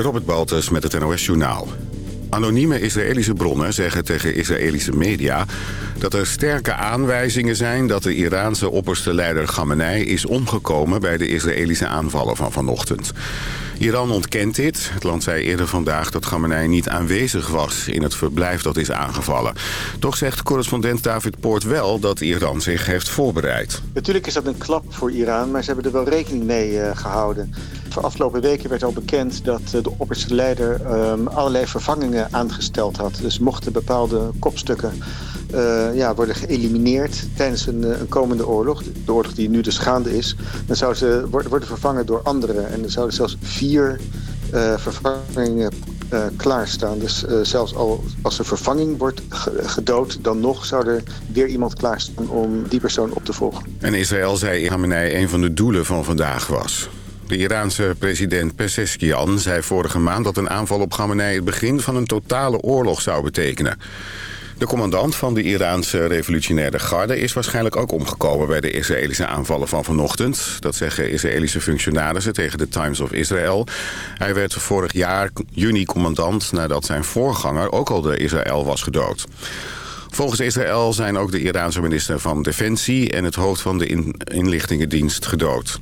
Robert Baltus met het NOS Journaal. Anonieme Israëlische bronnen zeggen tegen Israëlische media... dat er sterke aanwijzingen zijn dat de Iraanse opperste leider Khamenei... is omgekomen bij de Israëlische aanvallen van vanochtend. Iran ontkent dit. Het land zei eerder vandaag dat Khamenei niet aanwezig was... in het verblijf dat is aangevallen. Toch zegt correspondent David Poort wel dat Iran zich heeft voorbereid. Natuurlijk is dat een klap voor Iran, maar ze hebben er wel rekening mee uh, gehouden. Voor afgelopen weken werd al bekend dat uh, de opperste leider uh, allerlei vervangingen aangesteld had. Dus mochten bepaalde kopstukken uh, ja, worden geëlimineerd tijdens een, een, komende oorlog, de oorlog die nu dus gaande is, dan zouden ze worden vervangen door anderen. En er zouden zelfs vier vervangingen uh, klaarstaan. Dus zelfs al als een vervanging wordt gedood, dan nog zou er weer iemand klaarstaan om die persoon op te volgen. En Israël zei Khamenei een van de doelen van vandaag was. De Iraanse president Pezeshkian zei vorige maand dat een aanval op Khamenei het begin van een totale oorlog zou betekenen. De commandant van de Iraanse revolutionaire garde is waarschijnlijk ook omgekomen bij de Israëlische aanvallen van vanochtend. Dat zeggen Israëlische functionarissen tegen de Times of Israel. Hij werd vorig jaar juni commandant nadat zijn voorganger ook al door Israël was gedood. Volgens Israël zijn ook de Iraanse minister van Defensie en het hoofd van de inlichtingendienst gedood.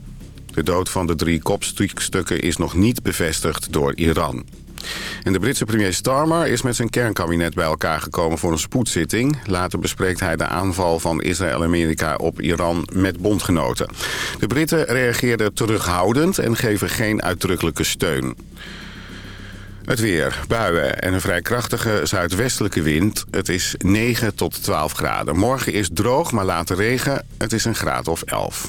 De dood van de drie kopstukken is nog niet bevestigd door Iran. En de Britse premier Starmer is met zijn kernkabinet bij elkaar gekomen voor een spoedzitting. Later bespreekt hij de aanval van Israël en Amerika op Iran met bondgenoten. De Britten reageerden terughoudend en geven geen uitdrukkelijke steun. Het weer, buien en een vrij krachtige zuidwestelijke wind. Het is 9 tot 12 graden. Morgen is droog, maar later regen. Het is een graad of 11.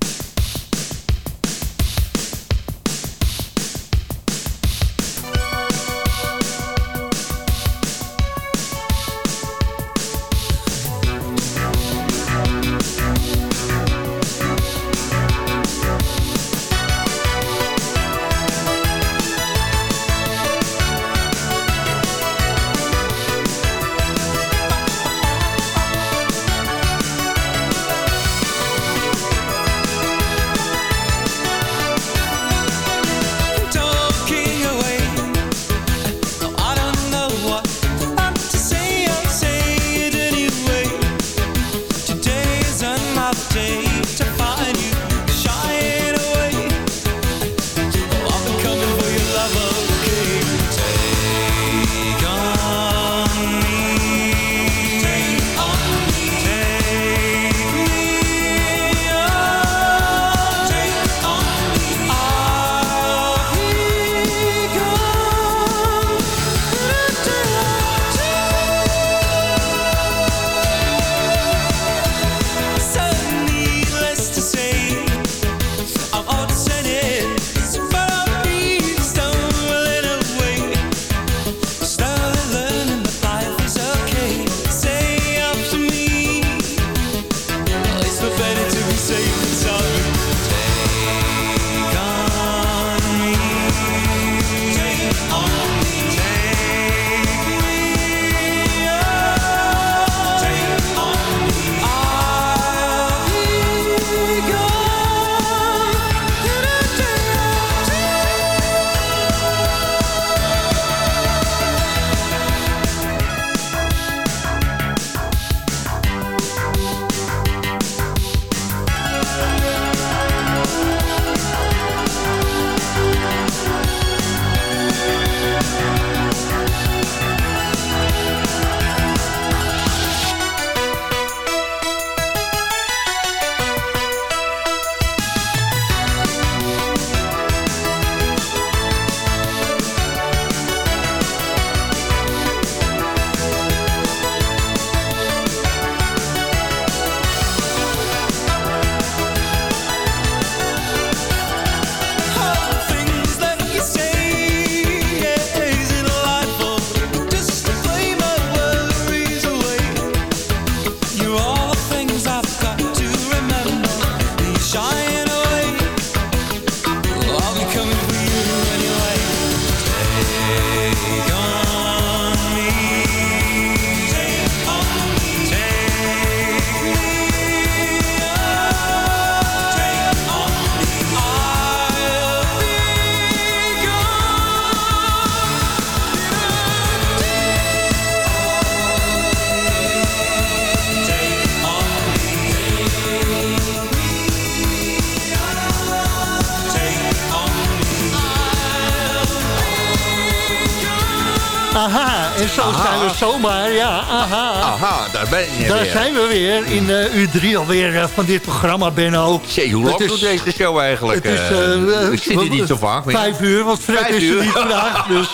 Aha. En zo zijn we zomaar, ja, aha. Aha, daar ben je Daar weer. zijn we weer in uh, uur drie alweer uh, van dit programma, Benno. Zee, hoe lang doet deze show eigenlijk? Het is, uh, ik zit hier niet zo vaak. Maar vijf uur, want Fred is er niet vandaag. Dus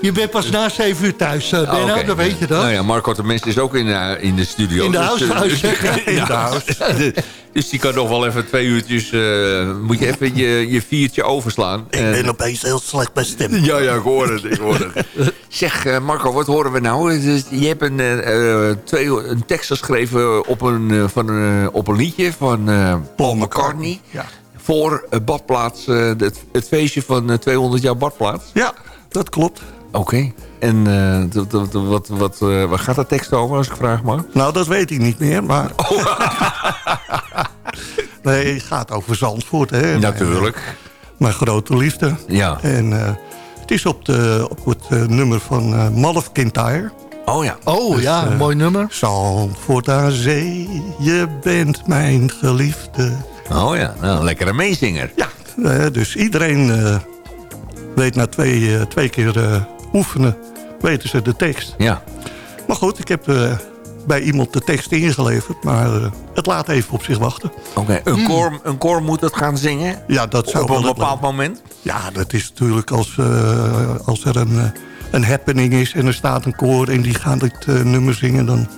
je bent pas na zeven uur thuis, Benno, oh, okay. dan weet je dat. Nou ja, Marco de Mens is ook in, in de studio. In de dus, huis, in de huis. Dus die kan nog wel even twee uurtjes... Uh, moet je even je, je viertje overslaan. Ik en, ben opeens heel slecht bij stem. Ja, ja, ik hoor het. Ik hoor het. Zeg, uh, Marco, wat horen we nou? Je hebt een, uh, twee, een tekst geschreven op een, van, op een liedje van Paul McCartney. Ja. Voor Badplaats, het, het, feestje van 200 jaar Badplaats. Ja, dat klopt. Oké. Okay. En wat, wat, uh, waar gaat de tekst over, als ik vraag mag? Nou, dat weet ik niet meer, maar... Oh. nee, het gaat over Zandvoort, hè. Natuurlijk. Mijn, mijn grote liefde. Ja. En het is op, de, op het nummer van uh, Malf Kintyre. Oh ja. Oh dus, ja, mooi nummer. Zandvoort aan zee, je bent mijn geliefde. Oh ja, nou, lekkere meezinger. Ja, dus iedereen weet na twee, twee keer oefenen weten ze de tekst. Ja. Maar goed, ik heb uh, bij iemand de tekst ingeleverd. Maar uh, het laat even op zich wachten. Oké, okay. een, mm. koor, een koor moet het gaan zingen? Ja, dat zou Op een bepaald moment? Ja, dat is natuurlijk als, uh, als er een, een happening is... en er staat een koor en die gaan het nummer zingen... dan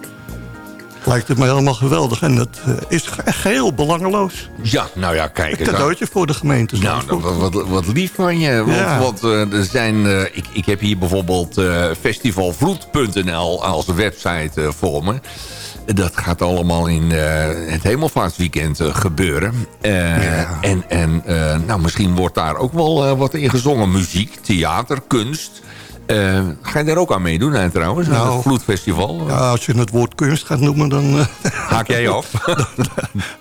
lijkt het me helemaal geweldig. En dat uh, is echt heel belangeloos. Ja, nou ja, kijk. Een cadeautje voor de gemeente. Nou, nou wat, wat, wat, lief van je. Want, Ja. want uh, er zijn, uh, ik, ik heb hier bijvoorbeeld festivalvloed.nl als website voor me. Dat gaat allemaal in het hemelvaartsweekend gebeuren. Ja. En, en nou, misschien wordt daar ook wel wat in gezongen. Muziek, theater, kunst... Uh, ga je daar ook aan meedoen, hè, trouwens? Nou, het Vloedfestival? Ja, als je het woord kunst gaat noemen, dan... Uh, Haak jij af? dan,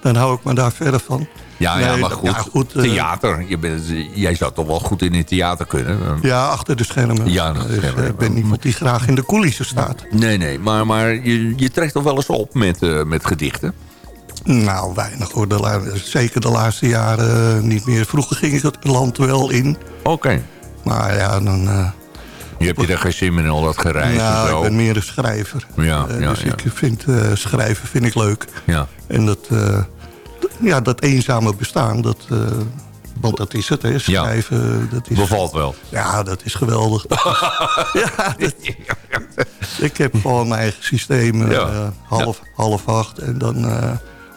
dan hou ik me daar verder van. Ja, Nee, ja maar goed. ja, goed, uh, theater. Je bent, jij zou toch wel goed in het theater kunnen? Ja, achter de schermen. Ja, achter de Dus, schermen. uh, ik ben iemand die graag in de coulissen staat. Nee, nee. Maar, maar je, je trekt toch wel eens op met, met gedichten? Nou, weinig hoor. De zeker de laatste jaren niet meer. Vroeger ging ik het land wel in. Oké. Okay. Maar ja, dan... Je hebt je er geen zin meer in al dat gereis nou, en zo? ik ben meer een schrijver. Ja, Uh, ja, dus ja. ik vind uh, schrijven vind ik leuk. Ja. En dat, uh, ja, dat eenzame bestaan, dat, want dat is het, hè, schrijven. Dat is, Bevalt wel. Ja, dat is geweldig. ja, dat, ik heb gewoon mijn eigen systeem. Ja. half, half acht en dan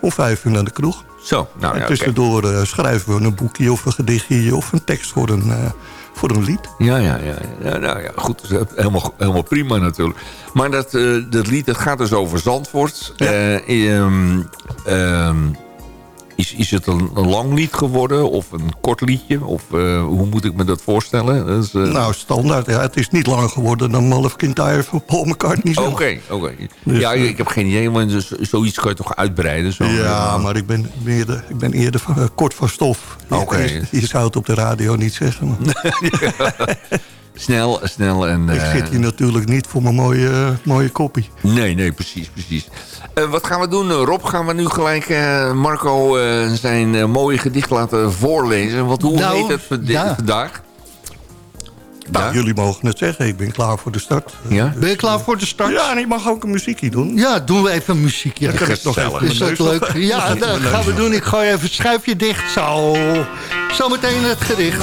om vijf uur naar de kroeg. Zo, nou en tussendoor schrijven we een boekje of een gedichtje of een tekst voor een, voor een lied. Ja, ja, ja, ja. Nou ja, goed. Helemaal, helemaal prima natuurlijk. Maar dat, uh, dat lied dat gaat dus over Zandvoort. Ja. Um, um, is, is het een, een, lang lied geworden of een kort liedje? Of uh, hoe moet ik me dat voorstellen? Dus, uh... Nou, standaard. Ja, het is niet langer geworden dan Malf Kintyre van Paul McCartney. Oké, okay, oké. Okay. Dus, ja, ik heb geen idee, maar dus, zoiets kan je toch uitbreiden? Zo, ja, maar ik ben, eerder, ik ben eerder van, uh, kort van stof. Oké. Okay. Je, je, zou het op de radio niet zeggen. snel, snel en... Ik zit hier natuurlijk niet voor mijn mooie, mooie koppie. Nee, nee, precies, precies. Uh, wat gaan we doen, Rob? Gaan we nu gelijk uh, Marco uh, zijn mooie gedicht laten voorlezen? Want hoe nou, heet het ja. vandaag? Nou, ja? jullie mogen het zeggen. Ik ben klaar voor de start. Ja? Ben je klaar voor de start? Ja, en ik mag ook een muziekje doen. Ja, doen we even een muziekje. Kan ik nog even Is dat leuk? Ja, dat gaan we doen. Ik gooi even het schuifje dicht. Zo. Zometeen het gedicht.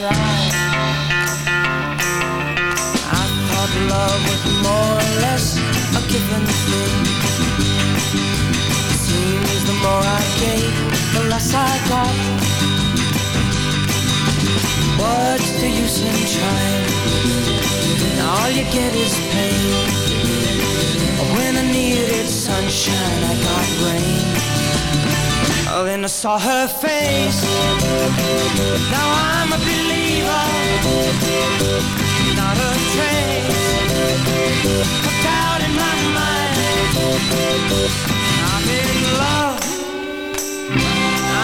If I thought love was more or less a given thing. Seems the more I gave, the less I got. What's the use in trying? All you get is pain. When I needed sunshine, I got rain. Oh, then I saw her face. Now I'm a believer, not a trace. A doubt in my mind. I'm in love.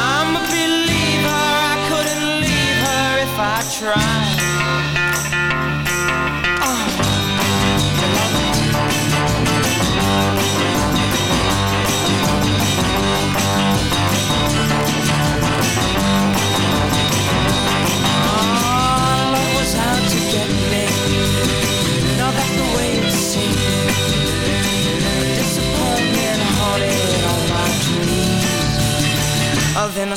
I'm a believer. I couldn't leave her if I tried.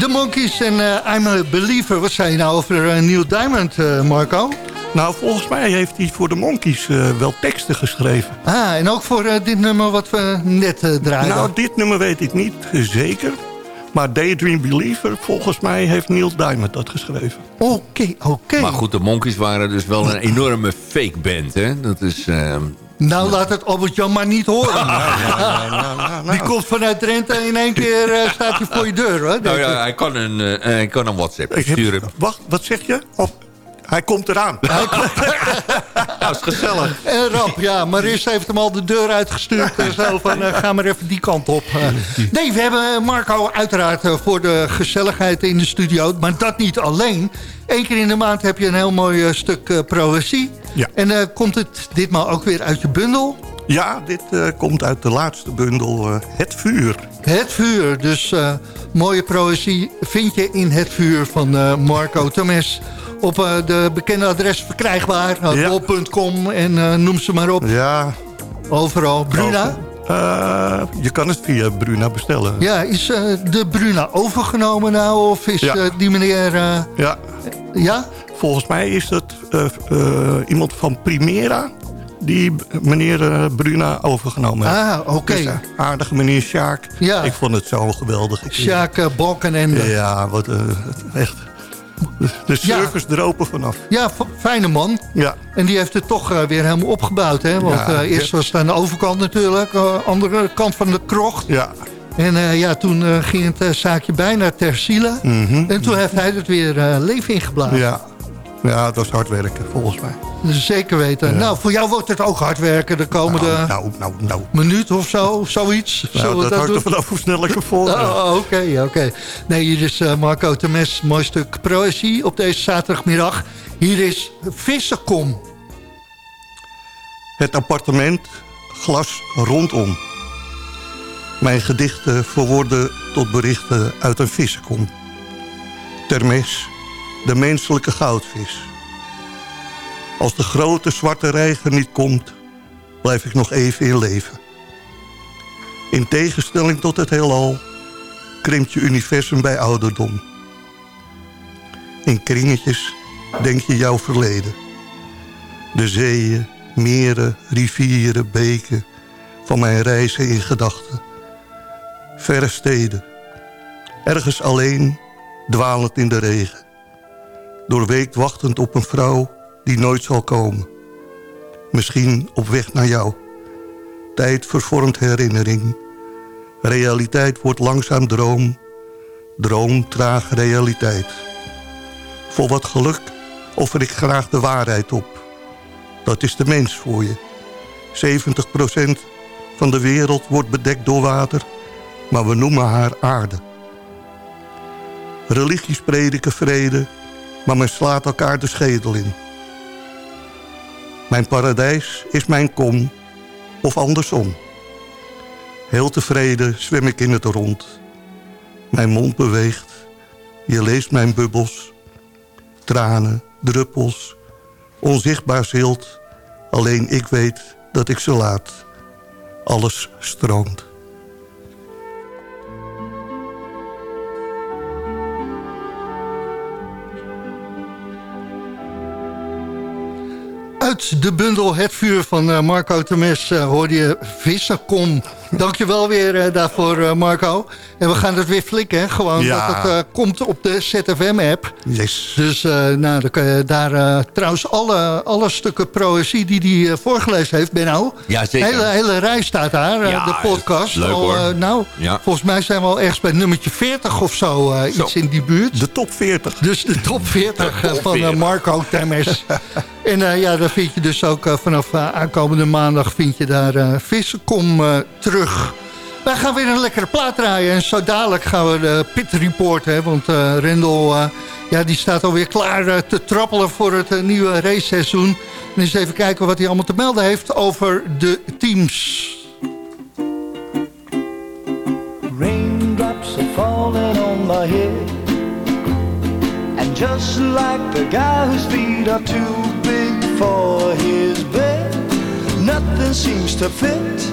De Monkeys en eh, I'm a Believer. Wat zei je nou over eh, Neil Diamond, eh, Marco? Nou, volgens mij heeft hij voor de Monkeys eh, wel teksten geschreven. Ah, en ook voor dit nummer wat we net draaien. Nou, dit nummer weet ik niet zeker. Maar Daydream Believer, volgens mij heeft Neil Diamond dat geschreven. Oké, oké. Maar goed, de Monkeys waren dus wel een enorme fake band, hè? Dat is... ehm, Nou, laat het Albert-Jan maar niet horen. Die komt vanuit Drenthe en in één keer eh, staat hij voor je deur. Hoor. nou ja, hij kan een, eh, hij kan een WhatsApp heb- sturen. wacht, wat zeg je? Of, hij komt eraan. Dat is gezellig. En rap, ja. Maris heeft hem al de deur uitgestuurd. zo van, eh, ga maar even die kant op. Eh, nee, we hebben Marco uiteraard eh, voor de gezelligheid in de studio. Maar dat niet alleen. Eén keer in de maand heb je een heel mooi stuk proëzie. Ja. En komt het ditmaal ook weer uit je bundel? Ja, dit eh, komt uit de laatste bundel, eh, Het Vuur. Het Vuur. Dus eh, mooie proëzie vind je in Het Vuur van Marco Temes. Op de bekende adres verkrijgbaar. Ja. bol.com en noem ze maar op. Ja. Overal. Bruna? Je kan het via Bruna bestellen. Ja, is de Bruna overgenomen nou? Of is Ja. die meneer... Ja, ja? volgens mij is het eh, iemand van Primera... die meneer eh, Bruna overgenomen heeft. Ah, oké. Dus, eh, aardige meneer Sjaak. Ja. Ik vond het zo geweldig. Sjaak uh, Balkenende. Ja, Ja, wat eh, echt... De, de service er open vanaf. f- fijne man. Ja, En die heeft het toch eh, weer helemaal opgebouwd. Hè? Want Ja, eh, eerst ja. was het aan de overkant natuurlijk. eh, andere kant van de krocht. ja. En eh, ja, toen eh, ging het eh, zaakje bijna ter ziele. Mhm. En toen heeft hij het weer eh, leven ingeblazen. Ja. Ja, het was hard werken volgens mij. Zeker weten. Nou, voor jou wordt het ook hard werken de komende Nou, nou, nou. nou. minuut of zo. of Zoiets. Nou, dat dat hangt er vanaf hoe snel ik ervoor ben. Oh, oké, oké. Nee, hier is eh, Marco Temes, mooi stuk proëzie op deze zaterdagmiddag. Hier is Vissenkom. Het appartement, glas rondom. Mijn gedichten verworden tot berichten uit een vissenkom. Termes, de menselijke goudvis. Als de grote zwarte reiger niet komt, blijf ik nog even in leven. In tegenstelling tot het heelal, krimpt je universum bij ouderdom. In kringetjes denk je jouw verleden. De zeeën, meren, rivieren, beken van mijn reizen in gedachten. Verre steden, ergens alleen, dwalend in de regen. Doorweekt wachtend op een vrouw die nooit zal komen. Misschien op weg naar jou. Tijd vervormt herinnering. Realiteit wordt langzaam droom. Droom traag realiteit. Voor wat geluk offer ik graag de waarheid op. Dat is de mens voor je. 70% van de wereld wordt bedekt door water, maar we noemen haar aarde. Religies prediken vrede, maar men slaat elkaar de schedel in. Mijn paradijs is mijn kom, of andersom. Heel tevreden zwem ik in het rond. Mijn mond beweegt. Je leest mijn bubbels. Tranen, druppels. Onzichtbaar zilt. Alleen ik weet dat ik ze laat. Alles stroomt. Uit de bundel Het Vuur van eh, Marco Temes uh, hoorde je Vissenkom. Dankjewel weer uh, daarvoor, uh, Marco. En we gaan het weer flikken, gewoon Ja. dat het uh, komt op de ZFM-app. Yes. Dus uh, nou, dan kan je daar uh, trouwens alle, alle stukken proëzie die hij voorgelezen heeft, Benno. Ja, zeker. Hele, hele rij staat daar, Ja, de podcast. leuk, uh, nou, Ja. volgens mij zijn we al ergens bij nummertje 40 of zo, Zo. iets in die buurt. De top 40. Dus de top 40 De uh, top van 40. Marco Temes. en ja, daar vind je dus ook vanaf aankomende maandag vind je daar uh, Vissenkom uh, Wij gaan weer een lekkere plaat draaien. En zo dadelijk gaan we de pit report. Hè, want uh, Rendel uh, ja, die staat alweer klaar uh, te trappelen voor het nieuwe raceseizoen. En eens even kijken wat hij allemaal te melden heeft over de teams. Raindrops are falling on my head. And just like the guy whose feet are too big for his bed, nothing seems to fit.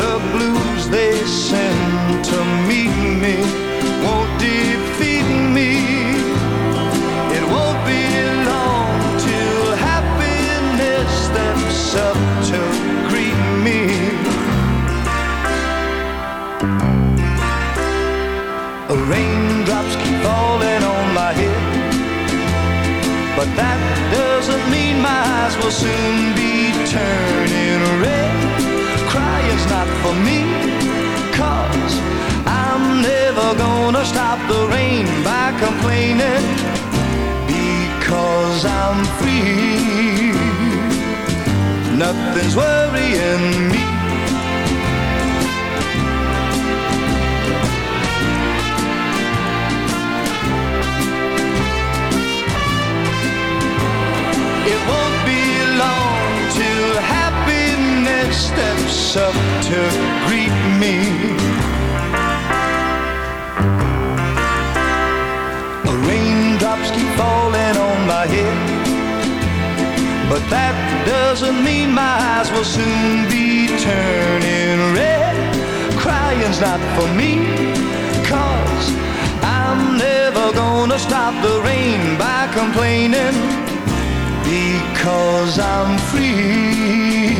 the blues they send to meet me won't defeat me. It won't be long till happiness to greet me. Raindrops keep falling on my head. But that doesn't mean my eyes will soon be turning red. Crying's not for me, cause I'm never gonna stop the rain by complaining. Because I'm free, nothing's worrying me. It won't steps up to greet me. The Raindrops keep falling on my head, but that doesn't mean my eyes will soon be turning red. Crying's not for me, cause I'm never gonna stop the rain by complaining because I'm free.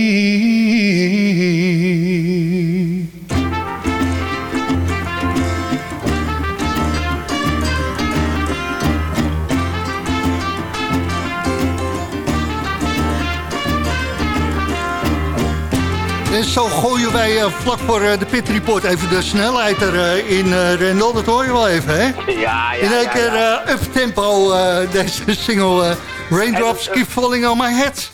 Zo gooien wij uh, vlak voor uh, de pit report even de snelheid erin, uh, Rendel. Dat hoor je wel even, hè? Ja, ja, In één ja, keer up-tempo deze single Raindrops Keep Falling On My Head.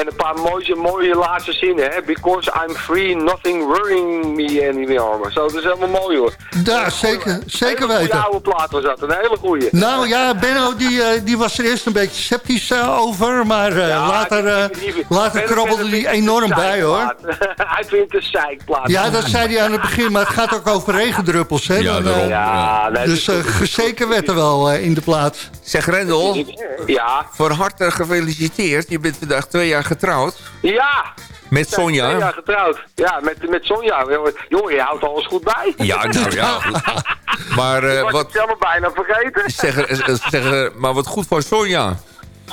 En een paar mooie, mooie laatste zinnen, hè. Because I'm free, nothing worrying me anymore. Zo, dat is helemaal mooi, hoor. Ja, zeker, zeker Een weten. oude plaat was dat, een hele goeie. Nou ja, Benno die, uh, die was er eerst een beetje sceptisch uh, over, maar uh, Ja, later, die- die- die- later krabbelde hij enorm bij hoor. Hij vindt het een zeikplaat. Ja, dat zei hij aan het begin, maar het gaat ook over regendruppels. Hè? Ja, Dan, daarom. eh, Ja, nee, dus uh, gezeken werd er wel uh, in de plaats. Zeg Rendel, Ja, van harte gefeliciteerd. Je bent vandaag twee jaar getrouwd ja. met Sonja. getrouwd. Ja, met, met Sonja. Jongen, je houdt alles goed bij. Ja, nou ja. goed. Maar, Ik eh, was wat, het bijna vergeten. zeg, eh, zeg, maar wat goed voor Sonja.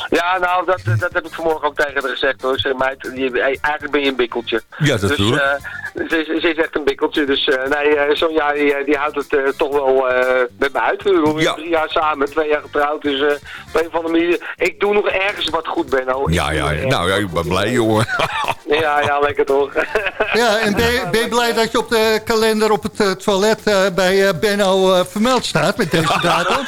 Ja, nou, dat, dat heb ik vanmorgen ook tegen haar gezegd hoor. Ik zeg, meid, je, eigenlijk ben je een bikkeltje. Ja, dat dus, doe ik. eh, ze, is- ze is echt een bikkeltje. Dus eh, nee, eh, Sonja die, die houdt het eh, toch wel eh, met me uit. We zijn Ja. drie jaar samen, twee jaar getrouwd. Dus eh, op een of andere manier... Ik doe nog ergens wat goed, Benno. Ik Ja, ja, ja. nou ja, ik ben blij, jongen. Ja, ja, lekker toch. Ja, en ben je, ben je blij dat je op de kalender op het toilet eh, bij eh, Benno vermeld staat met deze datum?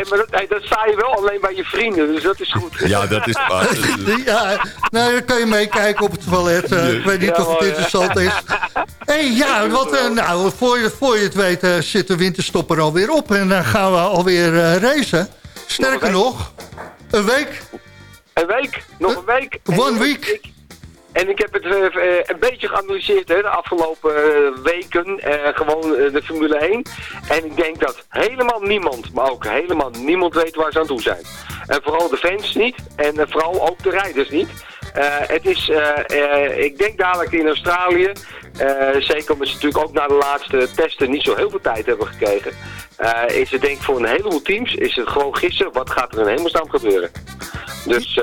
hey, maar dat, dat sta je wel alleen bij je vrienden, dus dat is goed. Ja, dat is waar. ja, nou, dan kan je meekijken op het toilet. eh, ik weet niet Ja, of het interessant is. hey, ja, wat, eh, nou, voor je, voor je het weet eh, zit de winterstop er alweer op. En dan gaan we alweer eh racen. Sterker Nog nog, een week. Een week, nog een week. One week. En ik heb het eh, eh, een beetje geanalyseerd hè, de afgelopen eh, weken, gewoon de Formule 1. En ik denk dat helemaal niemand, maar ook helemaal niemand weet waar ze aan toe zijn. En vooral de fans niet, en vooral ook de rijders niet. Eh, het is, eh, eh, ik denk dadelijk in Australië, zeker omdat ze natuurlijk ook na de laatste testen niet zo heel veel tijd hebben gekregen, is het denk ik voor een heleboel teams, is het gewoon gissen, wat gaat er in hemelsnaam gebeuren. Dus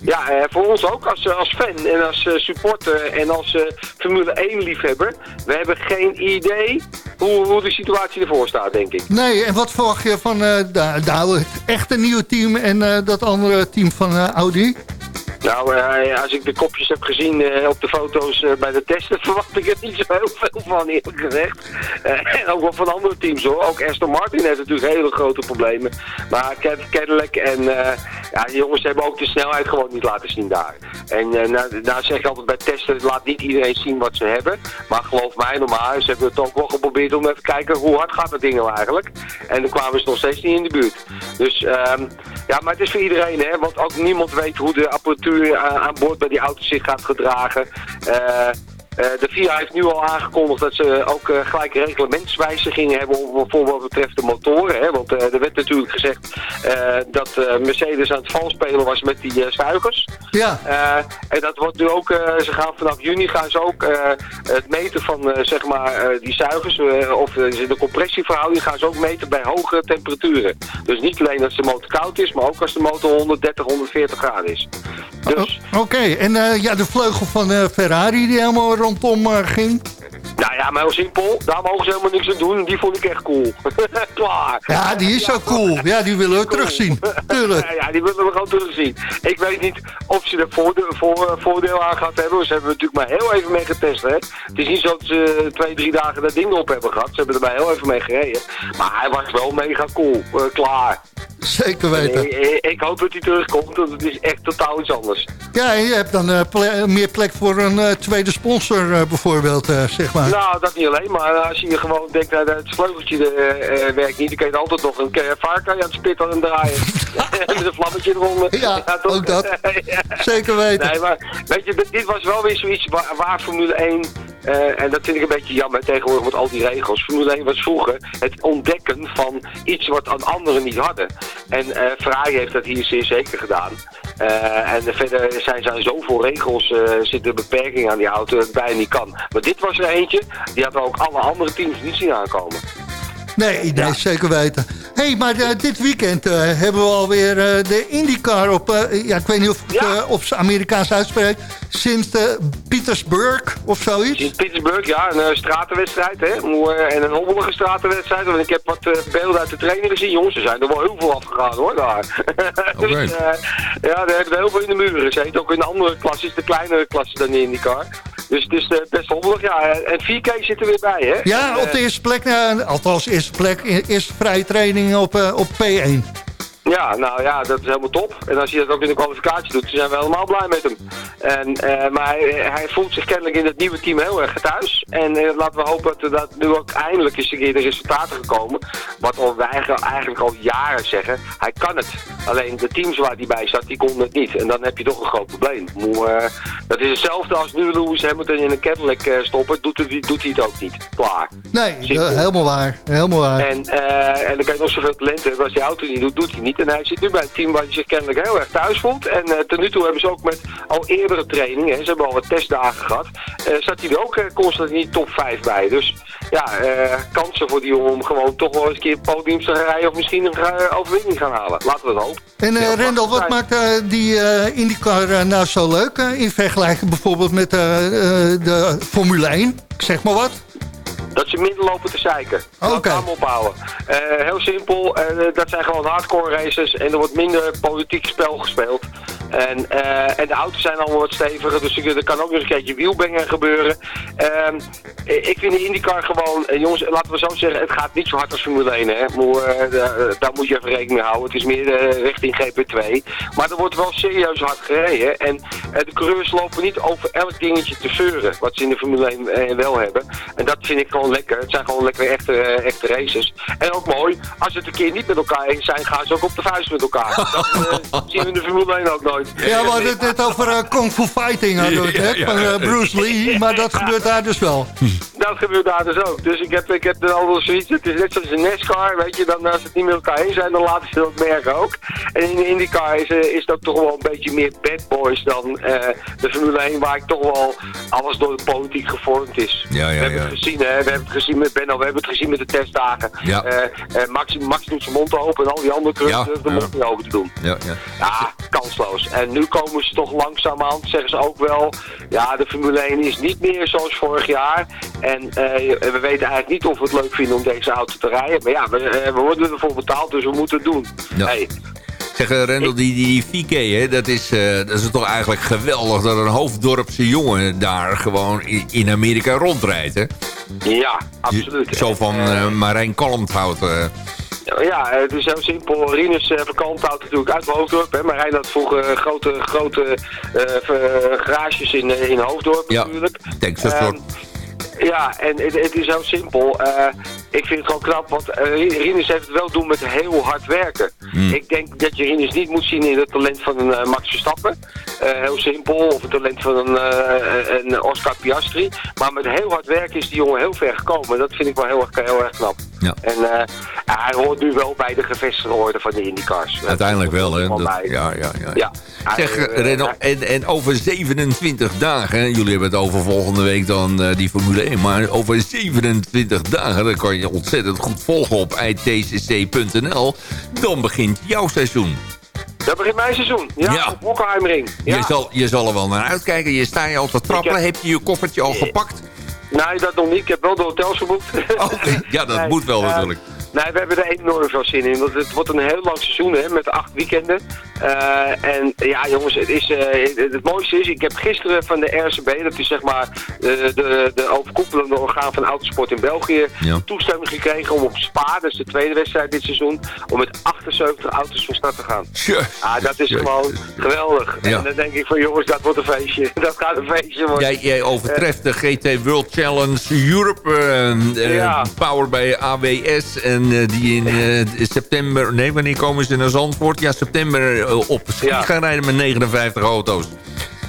ja, voor ons ook als, als fan en als supporter en als Formule 1 liefhebber. We hebben geen idee hoe, hoe de situatie ervoor staat, denk ik. Nee, en wat verwacht je van het echte nieuwe team en dat andere team van Audi? Nou, eh, als ik de kopjes heb gezien eh, op de foto's eh, bij de testen, verwacht ik er niet zo heel veel van, eerlijk gezegd. En ook wel van andere teams hoor. Ook Aston Martin heeft natuurlijk hele grote problemen. Maar Ken- kennelijk en ja, die jongens hebben ook de snelheid gewoon niet laten zien daar. En eh nou, nou zeg ik altijd bij testen, laat niet iedereen zien wat ze hebben. Maar geloof mij normaal, ze hebben het ook wel geprobeerd om even te kijken hoe hard gaat dat ding nou eigenlijk. En dan kwamen ze nog steeds niet in de buurt. Dus ehm, ja, maar het is voor iedereen hè, want ook niemand weet hoe de apparatuur eh, aan boord bij die auto's zich gaat gedragen. Eh, de FIA heeft nu al aangekondigd dat ze ook eh, gelijk reglementswijzigingen hebben voor wat betreft de motoren. Hè? Want eh, er werd natuurlijk gezegd dat Mercedes aan het valspelen was met die zuigers. Ja, en dat wordt nu ook, ze gaan vanaf juni gaan ze ook het meten van zeg maar die zuigers of de compressieverhouding gaan ze ook meten bij hoge temperaturen. Dus niet alleen als de motor koud is, maar ook als de motor 130, 140 graden is. Dus, oké. En ja, de vleugel van Ferrari die helemaal rondom eh, ging. Nou ja, maar heel simpel, daar mogen ze helemaal niks aan doen. Die vond ik echt cool. Klaar. Ja, die is zo cool. Ja, die willen we terugzien. Tuurlijk. Ja, ja, die willen we gewoon terugzien. Ik weet niet of ze er voordeel, voor, voordeel aan gehad hebben. Ze hebben er natuurlijk maar heel even mee getest. Hè. Het is niet zo dat ze twee, drie dagen dat ding op hebben gehad. Ze hebben er maar heel even mee gereden. Maar hij was wel mega cool. Eh, klaar. Zeker weten. Ik, hoop dat hij terugkomt, want het is echt totaal iets anders. Ja, en je hebt dan eh, ple- meer plek voor een eh, tweede sponsor eh, bijvoorbeeld, eh, zeg maar. Nou, dat niet alleen, maar als je gewoon denkt, nou, het vleugeltje eh, eh, werkt niet, dan kan je altijd nog een keer varken aan het spit aan het draaien. Met een vlammetje eronder. Ja, ook dat. Ja. Zeker weten. Nee, maar weet je, dit- dit was wel weer zoiets waar, waar Formule 1, eh, en dat vind ik een beetje jammer tegenwoordig met al die regels. Formule 1 was vroeger het ontdekken van iets wat aan anderen niet hadden. En eh Ferrari heeft dat hier zeer zeker gedaan. Eh, en verder zijn, zijn zoveel regels, eh zitten beperkingen aan die auto dat het bijna niet kan. Maar dit was er eentje, die hadden ook alle andere teams niet zien aankomen. Nee, nee zeker weten. Hé, hey, maar eh, dit weekend eh, hebben we alweer eh, de IndyCar op... ja, ik weet niet of ik Ja. eh, op zijn Amerikaans uitspreek. Sint eh, Petersburg of zoiets. In Pittsburgh, ja, een stratenwedstrijd, hè. En een hobbelige stratenwedstrijd. Want ik heb wat beelden uit de training gezien. Jongens, er zijn er wel heel veel afgegaan, hoor, daar. Oké. dus, ja, er hebben heel veel in de muren gezeten. Ook in de andere klasses, de kleinere klassen dan in die car. Dus het is eh, best hobbelig, ja. En 4K zit er weer bij, hè. Ja, op de eerste plek, eh, althans eerste plek, eerste vrije training op, eh, op P1. Ja, nou ja, dat is helemaal top. En als hij dat ook in de kwalificatie doet, dan zijn we helemaal blij met hem. En, eh, maar hij, hij voelt zich kennelijk in het nieuwe team heel erg thuis. En eh, laten we hopen dat, dat nu ook eindelijk is een keer de resultaten gekomen. Wat al, wij eigenlijk, al jaren zeggen, hij kan het. Alleen de teams waar hij bij zat, die konden het niet. En dan heb je toch een groot probleem. Eh, dat is hetzelfde als nu Lewis Hamilton in een Cadillac stoppen, doet, het, doet hij het ook niet. Klaar. Nee, helemaal waar. Helemaal waar. En, en dan kan je nog zoveel talent hebben, als die auto niet doet, doet hij niet. En hij zit nu bij een team waar hij zich kennelijk heel erg thuis voelt. En uh, tot nu toe hebben ze ook met al eerdere trainingen, ze hebben al wat testdagen gehad, uh, zat hij er ook uh, constant niet top 5 bij. Dus ja, kansen voor die jongen om gewoon toch wel eens een keer podiums te rijden of misschien een overwinning gaan halen. Laten we het hopen. En Rendel, wat maakt die IndyCar nou zo leuk in vergelijking bijvoorbeeld met de Formule 1? Zeg maar wat. Dat ze minder lopen te zeiken. Oké. Okay. opbouwen. Uh, heel simpel, uh, dat zijn gewoon hardcore races en er wordt minder politiek spel gespeeld. En, uh, en de auto's zijn allemaal wat steviger, dus er kan ook nog een keertje wielbengen gebeuren. Uh, ik vind de IndyCar gewoon, jongens, laten we zo zeggen, het gaat niet zo hard als Formule 1. Hè. Maar, daar moet je even rekening mee houden. Het is meer richting GP2. Maar er wordt wel serieus hard gereden. En de coureurs lopen niet over elk dingetje te veuren, wat ze in de Formule 1 wel hebben. En dat vind ik gewoon lekker. Het zijn gewoon lekker echte, echte races. En ook mooi, als het een keer niet met elkaar eens zijn, gaan ze ook op de vuist met elkaar. Dat uh, zien we in de Formule 1 ook nooit. Ja, we hadden het net over uh, Kung Fu Fighting hè, van uh, Bruce Lee. Maar dat gebeurt daar dus wel. Dat gebeurt daar dus ook. Dus ik heb, ik heb er al wel zoiets, het is net zoals een NASCAR, weet je, dan als het niet met elkaar eens zijn, dan laten ze dat merken ook. En in de IndyCar is, is dat toch wel een beetje meer bad boys dan de Formule 1, waar ik toch wel alles door de politiek gevormd is. Ja, ja, we hebben het gezien, hè, we hebben het gezien met Benno, we hebben het gezien met de testdagen. Ja. Uh, uh, Max, Max doet zijn mond open en al die andere clubs Ja, de mond niet open te doen. Ja, ja. Ja, kansloos. En nu komen ze toch langzaamaan, zeggen ze ook wel, ja, de Formule 1 is niet meer zoals vorig jaar. En uh, we weten eigenlijk niet of we het leuk vinden om deze auto te rijden. Maar ja, we, we worden ervoor betaald, dus we moeten het doen. Ja. Hey, Zeg, uh, Rendel, die, die VK, hè, dat, is, uh, dat is toch eigenlijk geweldig... dat een hoofddorpse jongen daar gewoon in, Amerika rondrijdt, hè? ja, absoluut. Zo van uh, Marijn Kalmthout. Uh. Ja, het is heel simpel. Rinus uh, Verkalmthout natuurlijk uit Hoofddorp. Hè. Marijn had vroeger grote, grote garages in, in Hoofddorp ja, natuurlijk. Texas um, ja, en het, het, is heel simpel. Uh, ik vind het gewoon knap, want uh, Rinus heeft het wel doen met heel hard werken. Hmm. Ik denk dat je Rinus niet moet zien in het talent van een uh, Max Verstappen. heel simpel. Of het talent van een, een Oscar Piastri. Maar met heel hard werken is die jongen heel ver gekomen. Dat vind ik wel heel erg, heel erg knap. Ja. En hij hoort nu wel bij de gevestigde orde van de IndyCars. Uiteindelijk wel, hè? Dat, ja, ja, ja. ja. Zeg, Renault, en, en over 27 dagen, jullie hebben het over volgende week dan die Formule 1, maar over 27 dagen, dan kan je ontzettend goed volgen op itcc.nl, dan begint jouw seizoen. Dat begint mijn seizoen. Ja, Ja. op Hockenheimring. Ja. Je, zal, je zal er wel naar uitkijken, je sta je al te trappelen, Ik heb je je koffertje al gepakt? Nee, dat nog niet. Ik heb wel de hotels geboekt. Oké, ja, dat Nee, moet wel natuurlijk. Nee, we hebben er enorm veel zin in. Want het wordt een heel lang seizoen hè, met acht weekenden. Uh, en ja, jongens, het, is, uh, het, het, mooiste is, ik heb gisteren van de RCB, dat is zeg maar de, de, de overkoepelende orgaan van autosport in België, Ja. toestemming gekregen om op Spa, is de tweede wedstrijd dit seizoen, om met 78 auto's van start te gaan. Tje. Ah, dat is gewoon geweldig. Ja. En dan denk ik van jongens, dat wordt een feestje. Dat gaat een feestje worden. Jij, jij overtreft de GT World Challenge Europe, eh, eh, Ja. power bij AWS. En eh, die in eh, september, nee wanneer komen ze naar Zandvoort? Ja, september eh, op ski Ja. gaan rijden met 59 auto's.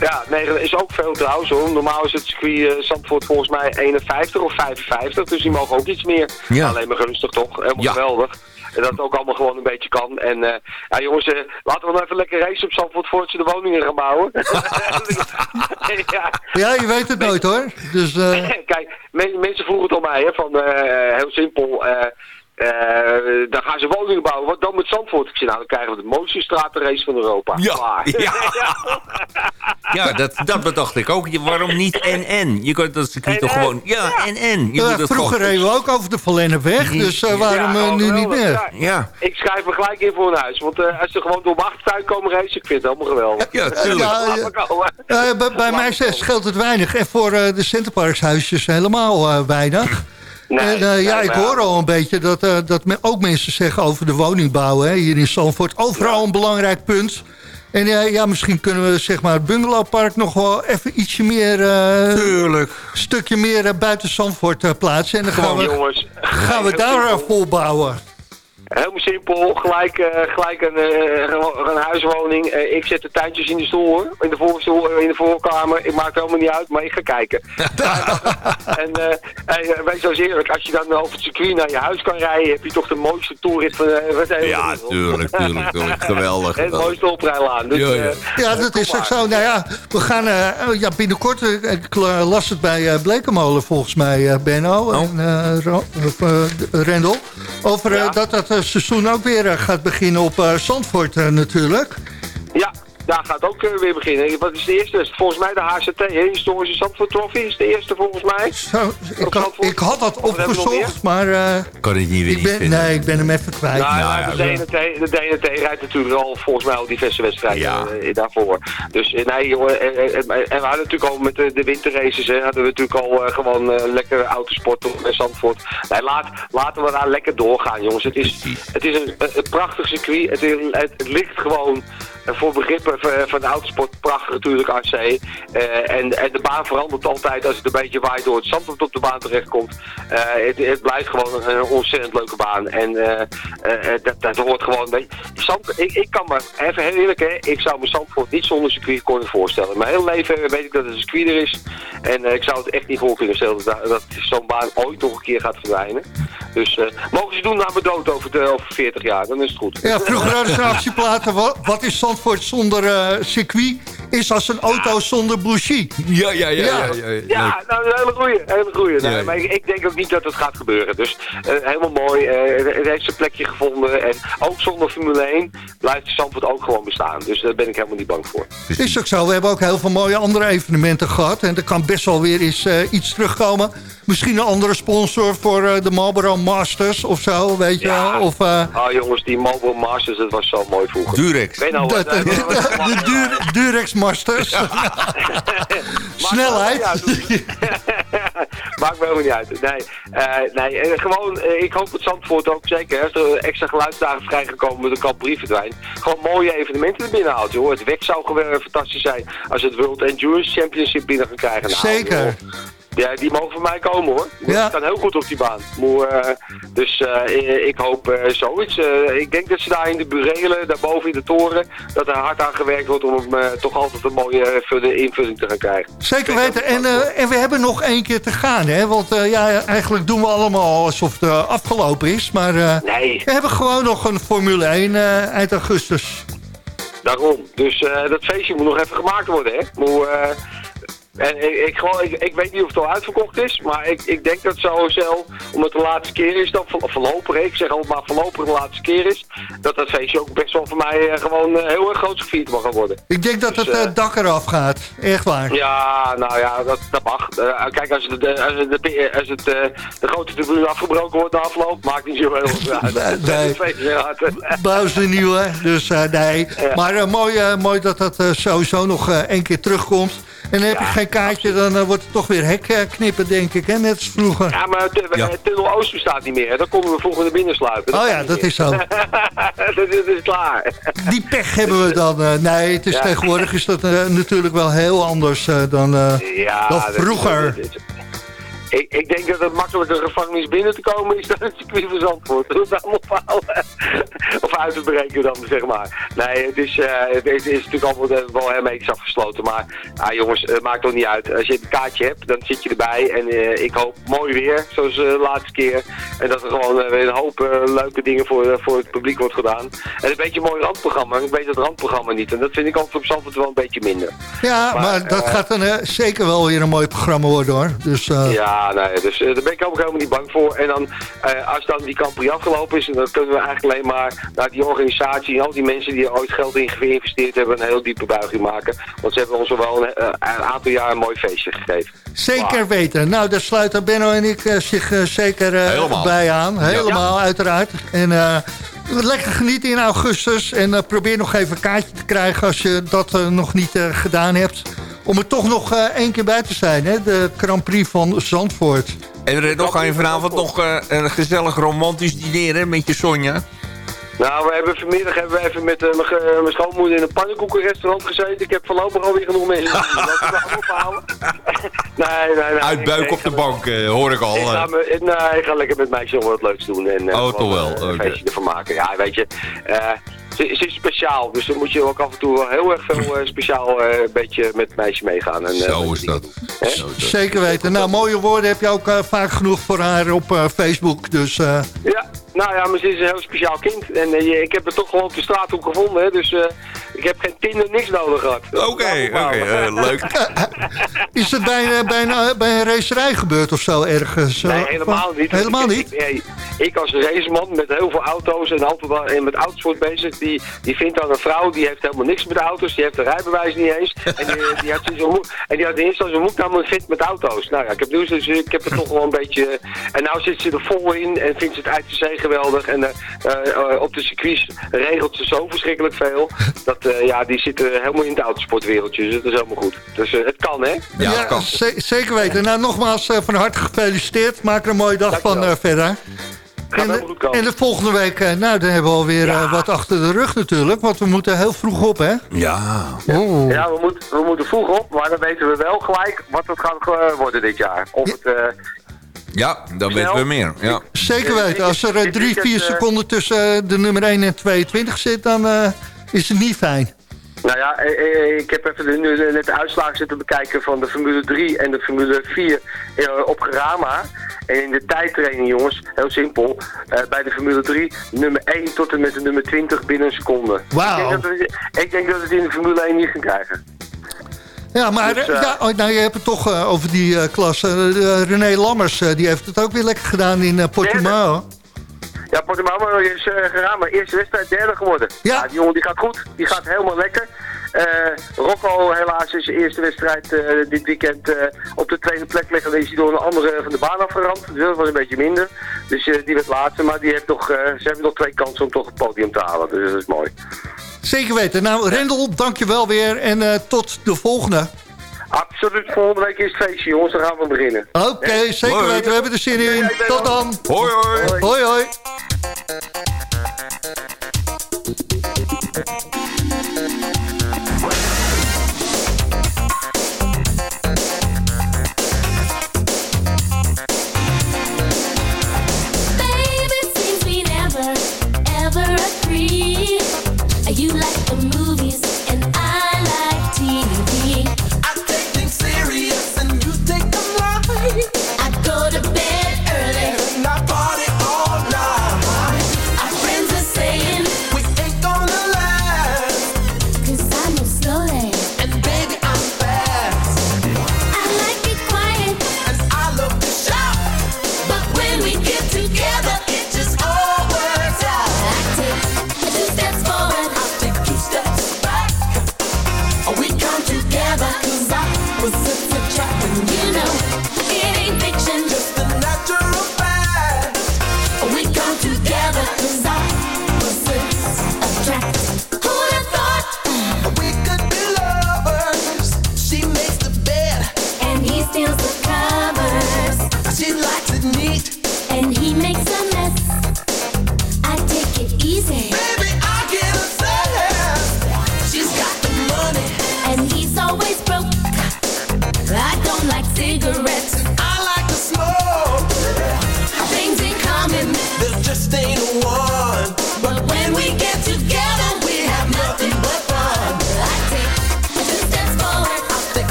Ja, nee, dat is ook veel trouwens hoor. Normaal is het circuit eh, Zandvoort volgens mij 51 of 55, dus die mogen ook iets meer. Ja. Alleen maar gunstig toch, helemaal Ja. geweldig. En dat het ook allemaal gewoon een beetje kan. En eh, ja jongens, laten we nou even lekker racen op Zandvoort voordat ze de woningen gaan bouwen. ja. Ja, je weet het nooit hoor. Dus eh, Kijk, men- mensen vroegen het om mij, hè, van eh, heel simpel. Eh dan gaan ze woningen bouwen. Wat dan met Zandvoort? Ik zei, nou, dan krijgen we de mooiste stratenrace van Europa. Ja. Ja. Ja, dat, dat bedacht ik ook. Je- Waarom niet NN? Je kunt dat circuit toch gewoon... Ja, NN. Ja, vroeger reden we ook over de Verlennepweg. Dus eh, waarom Ja, eh, gewoon nu niet meer? Ja, Ja. Ik schrijf me gelijk in voor een huis. Want eh, als ze gewoon door mijn achtertuin komen racen, ik vind het helemaal geweldig. Ja, tuurlijk. Eh, bij, mij scheelt het weinig. En voor de Centerparkshuisjes helemaal weinig. Nee, en, eh, ja, ik hoor al een beetje dat, eh, dat ook mensen zeggen over de woningbouw hè, hier in Zandvoort. Overal een belangrijk punt. En eh, ja, misschien kunnen we zeg maar, het bungalowpark nog wel even ietsje meer... Tuurlijk. Een stukje meer buiten Zandvoort plaatsen. En dan gaan Gewoon, we, jongens. gaan we daar eh, Helemaal simpel, gelijk, eh, gelijk een, eh, gewoon een huiswoning. Eh, ik zet de tuintjes in de stoel hoor, in de voorstoel, in de voorkamer. Ik maak het helemaal niet uit, maar ik ga kijken. en eh, hey, wees zo eerlijk, als je dan over het circuit naar je huis kan rijden, heb je toch de mooiste toerrit van wat zijn Ja, tuurlijk, tuurlijk, tuurlijk. Geweldig. Het geweldig. mooiste oprijlaan. Dus, Ja, ja. eh, Ja, dat is ook zo. Nou ja, we gaan eh, ja, binnenkort, eh, ik las het bij eh Blekemolen volgens mij, eh, Benno Oh. en Rendel. Over Ja. dat dat seizoen ook weer eh, gaat beginnen op eh, Zandvoort eh, natuurlijk. Ja, daar gaat ook eh, weer beginnen. Wat is de eerste? Volgens mij de HCT? Historische Zandvoort Trophy is de eerste volgens mij. Zo, ik, had, ik had dat opgezocht, maar eh, Kan ik niet weer ik ben, vinden. nee, ik ben hem even kwijt. Nou, Nou ja, de, DNT, de DNT rijdt natuurlijk al volgens mij al diverse wedstrijden Ja. eh, daarvoor. Dus nee, jongen, en, en, en we hadden natuurlijk al met de, de winterraces, hè, hadden we natuurlijk al eh, gewoon eh, lekker autosport in Zandvoort. Nee, laat, laten we daar lekker doorgaan, jongens. Het is, het is een, een prachtig circuit. Het, het, het ligt gewoon voor begrippen van, van de autosport prachtig natuurlijk AC. Eh, en, en de baan verandert altijd als het een beetje waait door het Zandvoort op de baan terechtkomt. Eh, het, het blijft gewoon een, ontzettend leuke baan. En eh, eh, eh, dat, dat hoort gewoon een beetje... Zand, ik, ik kan me, even heel eerlijk hè, ik zou me Zandvoort niet zonder circuit kunnen voorstellen. Mijn hele leven weet ik dat er een circuit is. En eh, ik zou het echt niet voor kunnen stellen dat, dat zo'n baan ooit nog een keer gaat verdwijnen. Dus eh, mogen ze doen naar mijn dood over, de, over 40 jaar, dan is het goed. Ja, vroeger hadden ze. Wat, wat is Zandvoort zonder eh, circuit? Is als een auto zonder bougie. Ja, ja, ja. ja, ja, ja. Ja, nou, een hele goeie. Hele goeie. Nee, Ja. maar ik, ik denk ook niet dat het gaat gebeuren. Dus eh, helemaal mooi. eh, het heeft zijn plekje gevonden. En ook zonder Formule 1 blijft Zandvoort ook gewoon bestaan. Dus daar ben ik helemaal niet bang voor. Is ook zo. We hebben ook heel veel mooie andere evenementen gehad. En er kan best wel weer eens eh, iets terugkomen. Misschien een andere sponsor voor eh, de Marlboro Masters of zo, weet je Ja. wel. Of eh, Ah jongens, die Mobile Masters, dat was zo mooi vroeger. Durex. Ben nou, de, de, de, de Dur- Durex Masters. Snelheid. Maakt me helemaal niet uit. Nee, eh, nee gewoon, eh, ik hoop dat Zandvoort ook zeker, als er extra geluidsdagen vrijgekomen met een Capri verdwijnt, gewoon mooie evenementen er binnen joh. Het WEC zou gewoon fantastisch zijn als het World Endurance Championship binnen gaan krijgen. Nou, Zeker. joh, Ja, die mogen van mij komen hoor. Ja. Kan heel goed op die baan. Maar, eh, dus eh, ik hoop eh, zoiets. Ik denk dat ze daar in de burelen, daarboven in de toren, dat er hard aan gewerkt wordt om hem toch altijd een mooie vulling- invulling te gaan krijgen. Zeker weten. En, en we hebben nog één keer te gaan, hè? Want ja, eigenlijk doen we allemaal alsof het afgelopen is. Maar Nee, we hebben gewoon nog een Formule 1 eh, eind augustus. daarom. Dus dat feestje moet nog even gemaakt worden, hè. Maar, en ik, ik, gewoon, ik, ik weet niet of het al uitverkocht is, maar ik, ik denk dat sowieso, omdat het de laatste keer is, dat voor- voorlopig, ik zeg altijd maar voorlopig de laatste keer is, dat dat feestje ook best wel voor mij eh, gewoon eh, heel erg groot gevierd mag gaan worden. Ik denk dat Dus, het eh, dak eraf gaat. Echt waar. Ja, nou ja, dat, dat mag. Kijk, als, het, de, als, het, de, als het, de grote tribune afgebroken wordt na afloop, maakt niet zo heel veel uit. Nee, de nieuwe, dus nee. Ja. Maar mooi, mooi dat dat sowieso nog één keer terugkomt. En dan heb je Ja, geen kaartje, dan eh, wordt het toch weer hek eh, knippen, denk ik. Hè? Net als vroeger. Ja, maar tu- Ja. Tunnel Oost bestaat niet meer. hè. Dan konden we vroeger naar binnen sluipen. Oh ja, dat is zo. dat, is, dat is klaar. Die pech hebben we dan. eh, nee, het is Ja. tegenwoordig is dat eh, natuurlijk wel heel anders eh, dan, eh, Ja, dan dat is- vroeger. dat is- ik, ik denk dat het makkelijker gevangenis binnen te komen is dan het circuit van Zandvoort. Dat is allemaal of uit te breken dan, zeg maar. Nee, het is, eh, het is, is natuurlijk allemaal eh, wel hermetisch afgesloten. Maar ah, jongens, het maakt toch niet uit. Als je een kaartje hebt, dan zit je erbij. En eh, ik hoop mooi weer, zoals de laatste keer. En dat er gewoon weer een hoop leuke dingen voor, voor het publiek wordt gedaan. En een beetje een mooi randprogramma. Ik weet het randprogramma niet. En dat vind ik altijd op Zandvoort wel een beetje minder. Ja, maar, Maar, dat gaat dan zeker wel weer een mooi programma worden hoor. Dus eh, Ja, nee, dus eh, daar ben ik ook helemaal niet bang voor. En dan, eh, als dan die Capri afgelopen is, dan kunnen we eigenlijk alleen maar naar die organisatie en al die mensen die er ooit geld in geïnvesteerd hebben, een heel diepe buiging maken. Want ze hebben ons al wel een, eh, een aantal jaar een mooi feestje gegeven. zeker weten. Nou, daar sluiten Benno en ik zich zeker eh, bij aan. Helemaal, uiteraard. En eh, lekker genieten in augustus. En probeer nog even een kaartje te krijgen als je dat nog niet eh, gedaan hebt. Om er toch nog eh, één keer bij te zijn, hè? de Grand Prix van Zandvoort. En Rendel, ga je vanavond nog eh, een gezellig romantisch dineren met je Sonja? Nou, we hebben vanmiddag hebben we even met eh, mijn schoonmoeder in een pannenkoekenrestaurant gezeten. Ik heb voorlopig alweer genoeg mensen. Laten we dat ophouden. nee, nee, nee. Uitbuik Ik- op de bank, eh, hoor ik al. Ik ga, eh. me, ik- nee, ik ga lekker met meisjes nog wat leuks doen. En, eh, Oh, toch wel, Een feestje ervan maken. Ja, weet je. Ze, ze is speciaal, dus dan moet je ook af en toe wel heel erg veel eh, speciaal eh, een beetje met het meisje meegaan. En, eh, Zo is dat. Zo is dat. Zeker weten. Nou, mooie woorden heb je ook vaak genoeg voor haar op eh, Facebook. Dus eh, Ja, nou ja, maar ze is een heel speciaal kind. En eh, ik heb het toch gewoon op de straathoek gevonden, hè, dus eh, ik heb geen Tinder, niks nodig gehad. Oké, oké, eh, leuk. is het bij, een- bij, een, bij een racerij gebeurd of zo ergens? Nee, helemaal niet. Helemaal Ik- niet? Ik, nee, ik als raceman met heel veel auto's en altijd wel en met autosport bezig, die, die vindt dan een vrouw, die heeft helemaal niks met auto's, die heeft een rijbewijs niet eens. En die, die had hoe- en die had hoe moet ik nou mijn fit met auto's? Nou ja, ik heb nieuws, dus ik heb het toch wel een beetje... En nou zit ze er vol in en vindt ze het uit de zee geweldig. En eh, eh, op de circuits regelt ze zo verschrikkelijk veel. Dat, eh, ja, die zitten helemaal in het autosportwereldje, dus dat is helemaal goed. Dus eh, het kan, hè? Ja, kan. ze- zeker weten. Nou, nogmaals eh, van harte gefeliciteerd. Maak er een mooie dag van Dankjewel. eh, verder. En de, en de volgende week, eh, nou, dan hebben we alweer eh, wat achter de rug natuurlijk. Want we moeten heel vroeg op, hè? Ja. Ja, we, moeten we moeten vroeg op, maar dan weten we wel gelijk wat het gaat worden dit jaar. Of het, eh, Ja, dan weten we meer. Ja. Zeker weten. Als er eh, Dit drie, weekend, vier eh, seconden tussen eh, de nummer 1 en 22 zit, dan eh, is het niet fijn. nou ja, ik heb even de, nu net de uitslagen zitten bekijken van de Formule 3 en de Formule 4 eh, op Gerama. En in de tijdtraining, jongens, heel simpel. eh, bij de Formule 3, nummer 1 tot en met de nummer 20 binnen een seconde. Wauw. Ik denk dat we, ik denk dat we het in de Formule 1 niet gaan krijgen. Ja, maar Dus, eh, ja, oh, nou, je hebt het toch eh, over die eh klasse. René Lammers, die heeft het ook weer lekker gedaan in Portimao. Ja, Portimao is uh, Gerama, eerste wedstrijd derde geworden. Ja. die jongen die gaat goed, die gaat helemaal lekker. Rocco helaas is zijn eerste wedstrijd dit weekend op de tweede plek liggen. Dan is hij door een andere van de baan afgerand. Dus dat was een beetje minder. Dus die werd laatste, maar die heeft eh, ze hebben nog twee kansen om toch het podium te halen. Dus dat is mooi. Zeker weten. Nou, Rendel, dankjewel weer en eh, tot de volgende. Absoluut, volgende week is het feestje jongens, dan gaan we beginnen. Oké, zeker Hoi. weten. We hebben er zin in. Tot dan. Hoi, hoi. Hoi, hoi.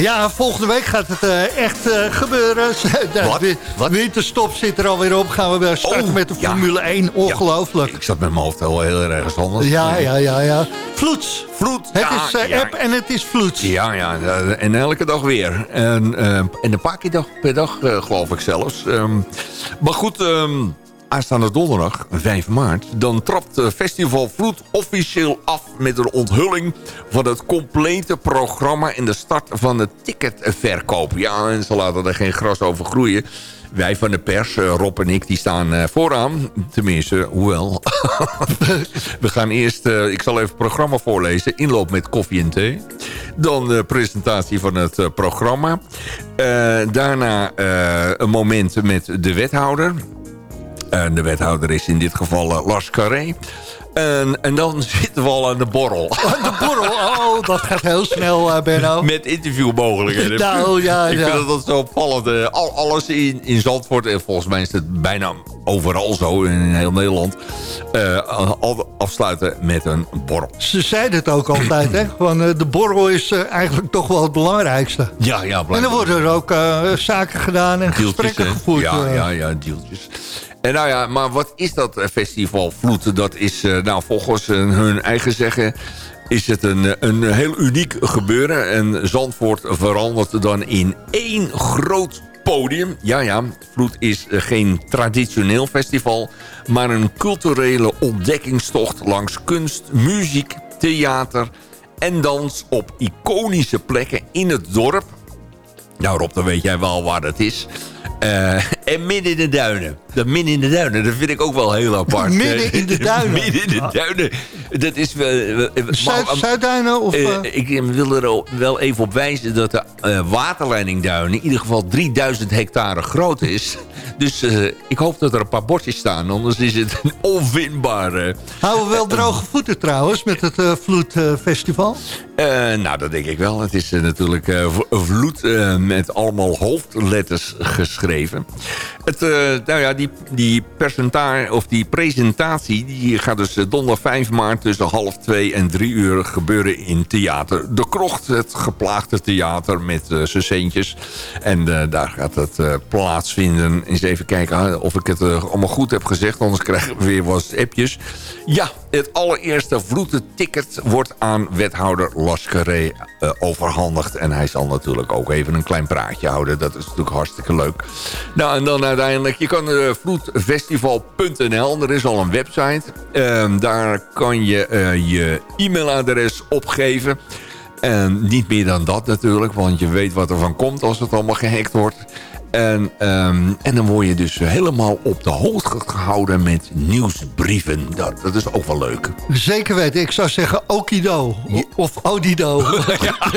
Ja, volgende week gaat het eh, echt eh, gebeuren. De Wat? wi- Wat? winterstop zit er alweer op. Gaan we weer starten Oh, met de ja. Formule 1. Ongelooflijk. Ik zat met mijn hoofd heel, heel ergens anders. Ja, ja, ja, ja. Vloeds. Vloed. Het ja, is eh, app en het is vloeds. Ja, ja, en elke dag weer. En, en een paar keer dag, per dag, geloof ik zelfs. Ehm, maar goed, ehm, aanstaande donderdag, 5 maart... dan trapt Festival Vloed officieel af met een onthulling... van het complete programma en de start van de ticketverkoop. Ja, en ze laten er geen gras over groeien... Wij van de pers, eh, Rob en ik, die staan eh, vooraan. Tenminste, hoewel. We gaan eerst, eh, ik zal even het programma voorlezen. Inloop met koffie en thee. Dan de presentatie van het programma. Daarna een moment met de wethouder. En de wethouder is in dit geval eh, Lars Carré. En, en dan zitten we al aan de borrel. De borrel, oh, dat gaat heel snel, Benno. Met interviewmogelijkheden. Nou, ja, Ik ja. vind dat, dat zo opvallend. eh, al, alles in, in Zandvoort, en volgens mij is het bijna overal zo in heel Nederland... afsluiten met een borrel. Ze zeiden het ook altijd, hè. Eh, de borrel is eigenlijk toch wel het belangrijkste. Ja, ja, En blijkbaar. dan worden er ook zaken gedaan en Deeltjes, gesprekken gevoerd. Ja, ja, ja, deeltjes. En nou ja, maar wat is dat eh, festival Vloed? Dat is, eh, nou, volgens eh, hun eigen zeggen... is het een, een heel uniek gebeuren. En Zandvoort verandert dan in één groot podium. Ja, ja, Vloed is geen traditioneel festival... maar een culturele ontdekkingstocht langs kunst, muziek, theater... en dans op iconische plekken in het dorp... Nou Rob, dan weet jij wel waar dat is. Eh, en midden in de duinen. Dat midden in de duinen, dat vind ik ook wel heel apart. Midden in de duinen? midden in de duinen. Dat is... eh, Zuid, maar- Zuidduinen of... eh, eh, ik wil er wel even op wijzen dat de eh, waterleidingduinen... in ieder geval 3000 hectare groot is. Dus eh, ik hoop dat er een paar bordjes staan. Anders is het een onvindbare... houden we wel droge voeten trouwens met het eh Vloedfestival? Eh, nou, dat denk ik wel. Het is eh, natuurlijk eh, vloed eh, met allemaal hoofdletters geschreven. Het, eh, nou ja, die, die percentage of die presentatie die gaat dus eh, donderdag 5 maart tussen half 2 en 3 uur gebeuren in theater De Krocht. Het geplaagde theater met zijn centjes. En eh, daar gaat het eh, plaatsvinden. Eens even kijken of ik het eh, allemaal goed heb gezegd. Anders krijgen we weer wat appjes. Ja, het allereerste vloete ticket wordt aan wethouder Lascaré uh, overhandigd. En hij zal natuurlijk ook even een klein praatje houden. Dat is natuurlijk hartstikke leuk. Nou, en dan uiteindelijk, je kan uh, vloedfestival.nl, er is al een website. Uh, daar kan je je e-mailadres opgeven. En niet meer dan dat natuurlijk, want je weet wat er van komt als het allemaal gehackt wordt. En, um, en dan word je dus helemaal op de hoogte gehouden met nieuwsbrieven. Dat, dat is ook wel leuk. Zeker weten. Ik zou zeggen Okido. Of Odido. ja.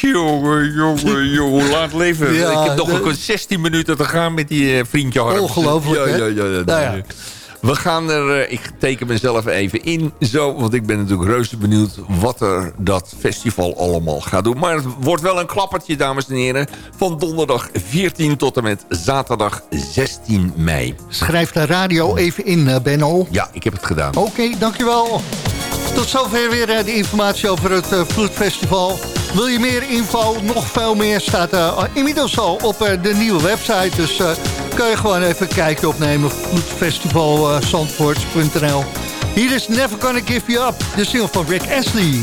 Jongen, jongen, jongen, laat leven. Ja, ik heb nog de... 16 minuten te gaan met die uh, vriendje Harms. Ongelooflijk, ja, ja, ja, ja, nou ja. We gaan er, ik teken mezelf even in zo, want ik ben natuurlijk reuze benieuwd wat er dat festival allemaal gaat doen. Maar het wordt wel een klappertje, dames en heren, van donderdag 14 tot en met zaterdag 16 mei. Schrijf de radio even in, uh, Benno. Ja, ik heb het gedaan. Oké, okay, dankjewel. Tot zover weer uh, de informatie over het Vloedfestival. Wil je meer info, nog veel meer, staat uh, inmiddels al op de nieuwe website. Dus kun je gewoon even een kijkje opnemen. Vloedfestivalzandvoort.nl Hier is Never Gonna Give You Up, de single van Rick Astley.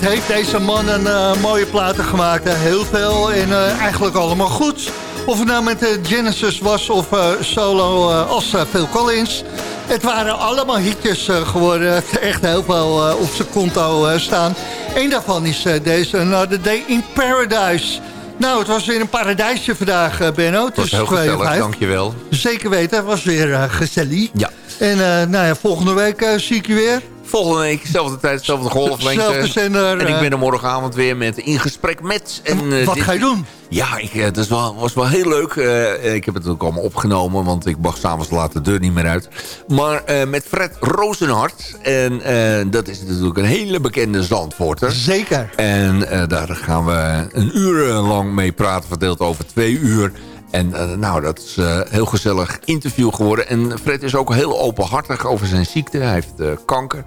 Wat heeft deze man een eh, mooie platen gemaakt? hè? Heel veel en eh, eigenlijk allemaal goed. Of het nou met de Genesis was of eh, solo eh, als eh, Phil Collins. Het waren allemaal hitjes eh, geworden. Het Echt heel veel eh, op zijn konto eh, staan. Eén daarvan is eh, deze Another Day in Paradise. Nou, het was weer een paradijsje vandaag, eh, Benno. Dat was heel gezellig, dankjewel. Zeker weten, het was weer eh, gezellig. Ja. En eh, nou ja, volgende week eh, zie ik je weer. Volgende week, dezelfde tijd, dezelfde golflengte. Zender, En ik eh. ben er morgenavond weer met In Gesprek Met. En, eh, Wat dit- ga je doen? Ja, ik, eh, het is wel, was wel heel leuk. Eh, ik heb het ook allemaal opgenomen, want ik mag s'avonds laat de deur niet meer uit. Maar eh, met Fred Rozenhart. En eh, dat is natuurlijk een hele bekende Zandvoorter. Zeker. En eh, daar gaan we een uur eh, lang mee praten, verdeeld over twee uur. En eh, nou, dat is een heel gezellig interview geworden. En Fred is ook heel openhartig over zijn ziekte. Hij heeft eh, kanker.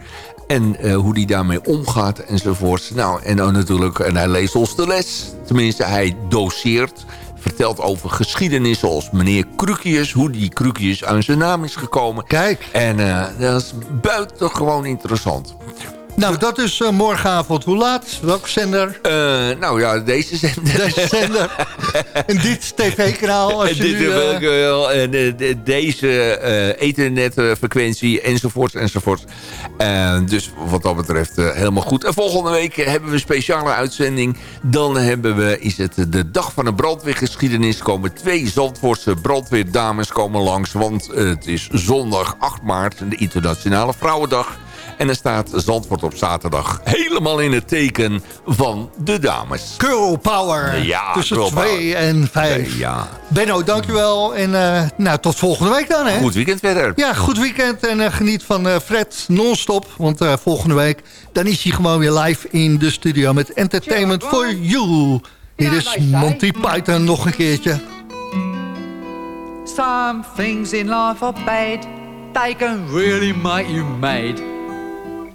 En eh, hoe hij daarmee omgaat enzovoort. Nou, en dan natuurlijk, en hij leest ons de les. Tenminste, hij doseert. Vertelt over geschiedenis zoals meneer Krukius. Hoe die Krukius aan zijn naam is gekomen. Kijk. En eh, dat is buitengewoon interessant. Nou, dat is eh, morgenavond. Hoe laat? Welke zender? Eh, nou ja, deze zender. Deze zender. en dit tv-kanaal. Als En dit eh, wel. En eh, de- deze eh ethernetfrequentie enzovoort enzovoort. Eh, dus wat dat betreft eh, helemaal goed. En volgende week eh, hebben we een speciale uitzending. Dan hebben we, is het de dag van de brandweergeschiedenis. Komen twee Zandvoortse brandweerdames komen langs. Want eh, het is zondag 8 maart, de internationale vrouwendag. En er staat Zandvoort op zaterdag helemaal in het teken van de dames. Girl Power. Ja, Tussen girl 2 en 5. Ja. Benno, dankjewel. En eh, nou, tot volgende week dan, hè? Goed weekend verder. Ja, goed weekend en eh, geniet van eh, Fred non-stop. Want eh, volgende week dan is hij gewoon weer live in de studio met Entertainment for You. Hier is Monty Python nog een keertje. Some things in life are bad. They can really make you mad.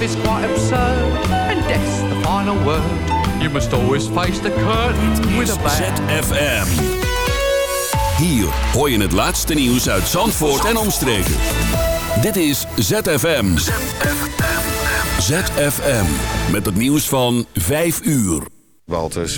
life is quite absurd, and death's the final word. You must always face the curtain with a bow. ZFM. Hier hoor je het laatste nieuws uit Zandvoort en omstreken. Dit is ZFM. ZFM. Met het nieuws van 5 uur. Walters